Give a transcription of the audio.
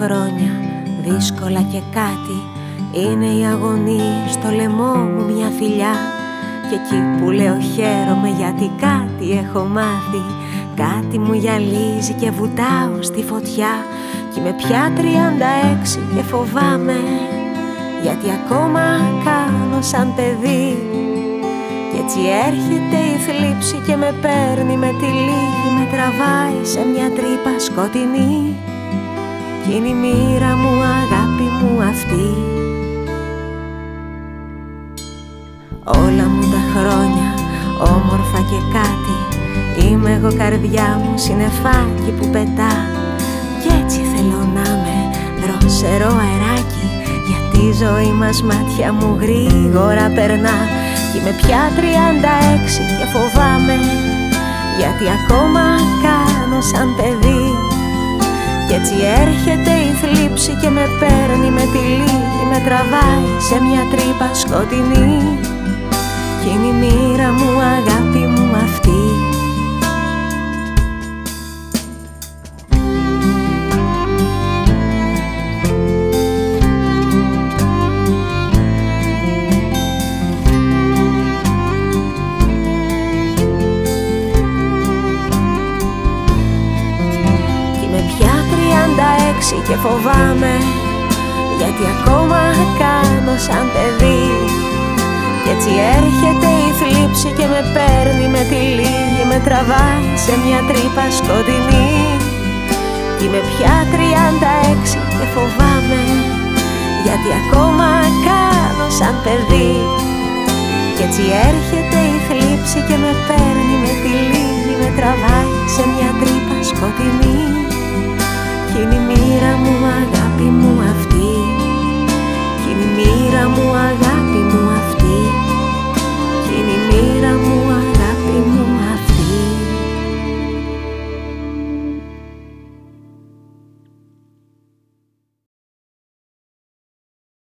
χρόνια. Δύσκολα και κάτι. Είναι η αγωνία στο λαιμό μου μια φιλιά. Και εκεί που λέω χαίρομαι γιατί κάτι έχω μάθει. Κάτι μου γυαλίζει και βουτάω στη φωτιά. Κι με πια 36 και φοβάμαι. Γιατί ακόμα κάνω σαν παιδί. Κι έτσι έρχεται η θλίψη και με παίρνει με τη λίγη. Με τραβάει σε μια τρύπα σκοτεινή κι είναι η μοίρα μου αγάπη μου αυτή. Όλα μου τα χρόνια όμορφα και κάτι Είμαι εγώ καρδιά μου συνεφάκι που πετά. Κι έτσι θέλω να με δροσερό αεράκι Γιατί η ζωή μας μάτια μου γρήγορα περνά. Κι είμαι πια τριάντα έξι και φοβάμαι Γιατί ακόμα κάνω σαν παιδί κι έτσι έρχεται η θλίψη και με παίρνει με τη λίγη Με τραβάει σε μια τρύπα σκοτεινή. Κι είναι η και φοβάμαι γιατί ακόμα κάνω σαν παιδί. Κι έτσι έρχεται η θλίψη και με παίρνει με τη λίγη Με τραβάει σε μια τρύπα σκοτεινή. Κι είμαι πια τριάντα έξι και φοβάμαι Γιατί ακόμα κάνω σαν παιδί. Κι έτσι έρχεται η θλίψη και με παίρνει με τη λίγη Με τραβάει σε μια τρύπα σκοτεινή αγάπη μου αυτή. Και η μοίρα μου αγάπη